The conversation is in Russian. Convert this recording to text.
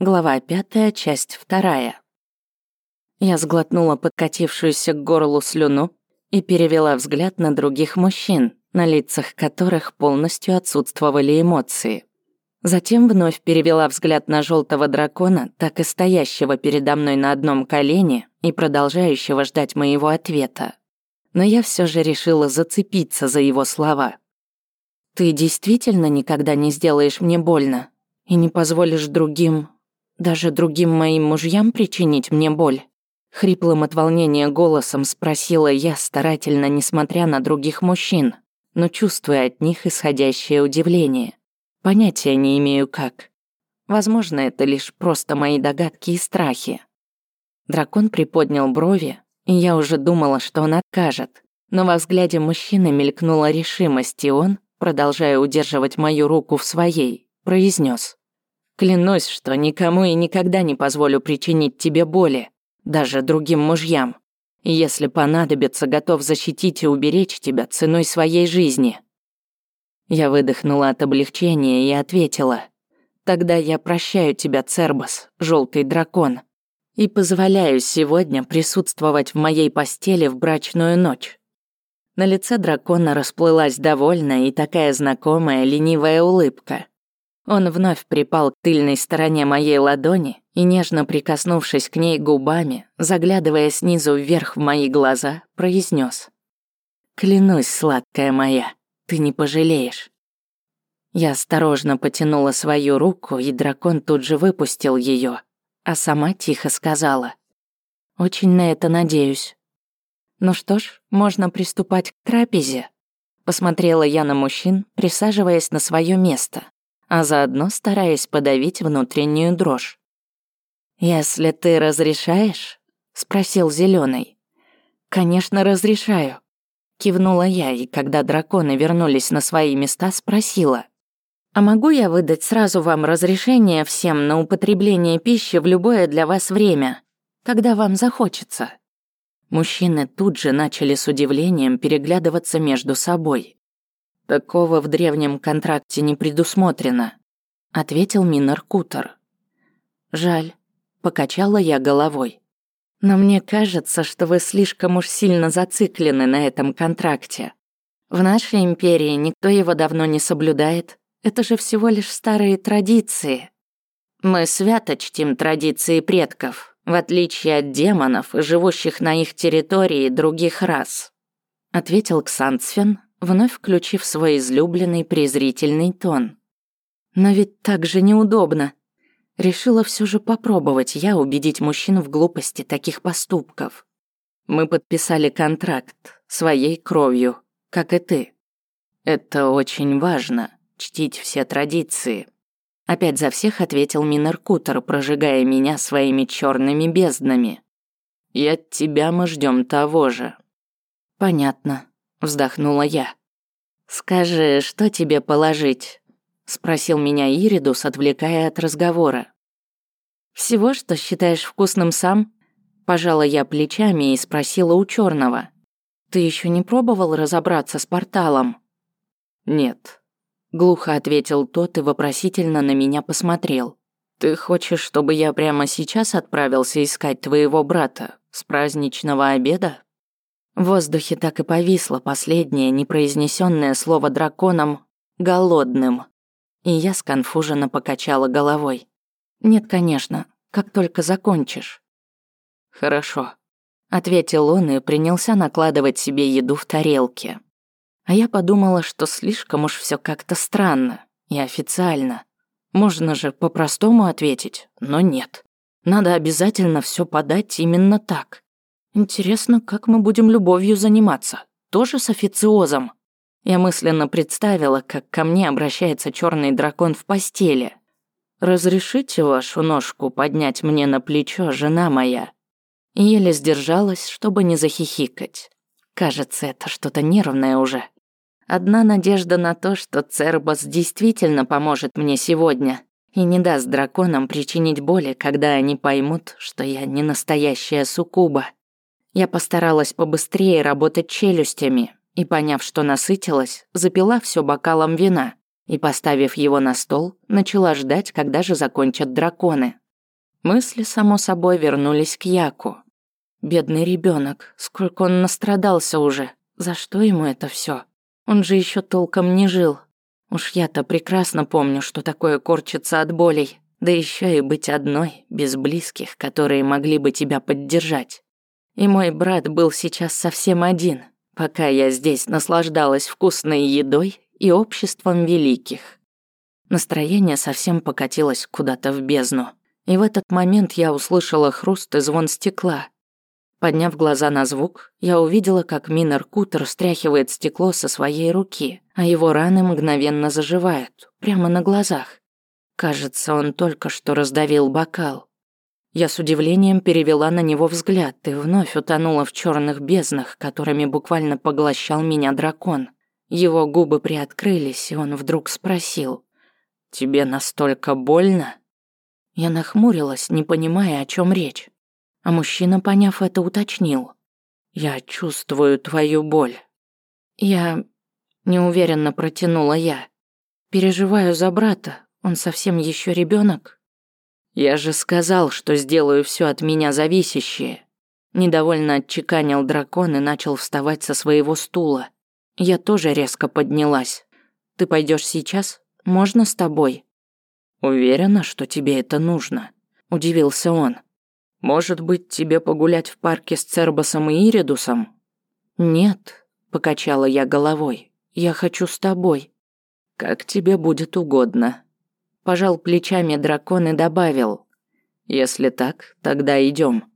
Глава пятая, часть вторая. Я сглотнула подкатившуюся к горлу слюну и перевела взгляд на других мужчин, на лицах которых полностью отсутствовали эмоции. Затем вновь перевела взгляд на желтого дракона, так и стоящего передо мной на одном колене и продолжающего ждать моего ответа. Но я все же решила зацепиться за его слова. «Ты действительно никогда не сделаешь мне больно и не позволишь другим даже другим моим мужьям причинить мне боль? Хриплым от волнения голосом спросила я, старательно несмотря на других мужчин, но чувствуя от них исходящее удивление. Понятия не имею как. Возможно, это лишь просто мои догадки и страхи. Дракон приподнял брови, и я уже думала, что он откажет. Но во взгляде мужчины мелькнула решимость, и он, продолжая удерживать мою руку в своей, произнес: Клянусь, что никому и никогда не позволю причинить тебе боли, даже другим мужьям. Если понадобится, готов защитить и уберечь тебя ценой своей жизни. Я выдохнула от облегчения и ответила. Тогда я прощаю тебя, Цербас, желтый дракон, и позволяю сегодня присутствовать в моей постели в брачную ночь. На лице дракона расплылась довольная и такая знакомая ленивая улыбка. Он вновь припал к тыльной стороне моей ладони и, нежно прикоснувшись к ней губами, заглядывая снизу вверх в мои глаза, произнес: «Клянусь, сладкая моя, ты не пожалеешь». Я осторожно потянула свою руку, и дракон тут же выпустил ее, а сама тихо сказала. «Очень на это надеюсь». «Ну что ж, можно приступать к трапезе», Посмотрела я на мужчин, присаживаясь на свое место а заодно стараясь подавить внутреннюю дрожь. «Если ты разрешаешь?» — спросил Зеленый. «Конечно, разрешаю», — кивнула я, и когда драконы вернулись на свои места, спросила. «А могу я выдать сразу вам разрешение всем на употребление пищи в любое для вас время, когда вам захочется?» Мужчины тут же начали с удивлением переглядываться между собой, «Такого в древнем контракте не предусмотрено», — ответил Минар Кутер. «Жаль», — покачала я головой. «Но мне кажется, что вы слишком уж сильно зациклены на этом контракте. В нашей империи никто его давно не соблюдает. Это же всего лишь старые традиции. Мы свято чтим традиции предков, в отличие от демонов, живущих на их территории других рас», — ответил Ксанцфен, вновь включив свой излюбленный презрительный тон. Но ведь так же неудобно. Решила все же попробовать я убедить мужчин в глупости таких поступков. Мы подписали контракт своей кровью, как и ты. Это очень важно, чтить все традиции. Опять за всех ответил Минер Кутер, прожигая меня своими черными безднами. И от тебя мы ждем того же. Понятно, вздохнула я. «Скажи, что тебе положить?» — спросил меня Иридус, отвлекая от разговора. «Всего, что считаешь вкусным сам?» Пожала я плечами и спросила у черного. «Ты еще не пробовал разобраться с порталом?» «Нет», — глухо ответил тот и вопросительно на меня посмотрел. «Ты хочешь, чтобы я прямо сейчас отправился искать твоего брата с праздничного обеда?» В воздухе так и повисло последнее непроизнесенное слово драконом «голодным». И я сконфуженно покачала головой. «Нет, конечно, как только закончишь». «Хорошо», — ответил он и принялся накладывать себе еду в тарелки. А я подумала, что слишком уж все как-то странно и официально. Можно же по-простому ответить, но нет. Надо обязательно все подать именно так. Интересно, как мы будем любовью заниматься? Тоже с официозом? Я мысленно представила, как ко мне обращается черный дракон в постели. «Разрешите вашу ножку поднять мне на плечо, жена моя?» еле сдержалась, чтобы не захихикать. Кажется, это что-то нервное уже. Одна надежда на то, что Цербас действительно поможет мне сегодня и не даст драконам причинить боли, когда они поймут, что я не настоящая суккуба. Я постаралась побыстрее работать челюстями и, поняв, что насытилась, запила все бокалом вина и, поставив его на стол, начала ждать, когда же закончат драконы. Мысли, само собой, вернулись к Яку. Бедный ребенок, сколько он настрадался уже. За что ему это все? Он же еще толком не жил. Уж я-то прекрасно помню, что такое корчиться от болей. Да еще и быть одной, без близких, которые могли бы тебя поддержать. И мой брат был сейчас совсем один, пока я здесь наслаждалась вкусной едой и обществом великих. Настроение совсем покатилось куда-то в бездну. И в этот момент я услышала хруст и звон стекла. Подняв глаза на звук, я увидела, как Минер Кутер стряхивает стекло со своей руки, а его раны мгновенно заживают, прямо на глазах. Кажется, он только что раздавил бокал. Я с удивлением перевела на него взгляд и вновь утонула в черных безднах, которыми буквально поглощал меня дракон. Его губы приоткрылись, и он вдруг спросил. «Тебе настолько больно?» Я нахмурилась, не понимая, о чем речь. А мужчина, поняв это, уточнил. «Я чувствую твою боль». Я неуверенно протянула я. Переживаю за брата, он совсем еще ребенок. Я же сказал, что сделаю все от меня зависящее. Недовольно отчеканил дракон и начал вставать со своего стула. Я тоже резко поднялась. Ты пойдешь сейчас? Можно с тобой? Уверена, что тебе это нужно, удивился он. Может быть, тебе погулять в парке с Цербасом и Иридусом? Нет, покачала я головой. Я хочу с тобой. Как тебе будет угодно. Пожал плечами дракон и добавил: Если так, тогда идем.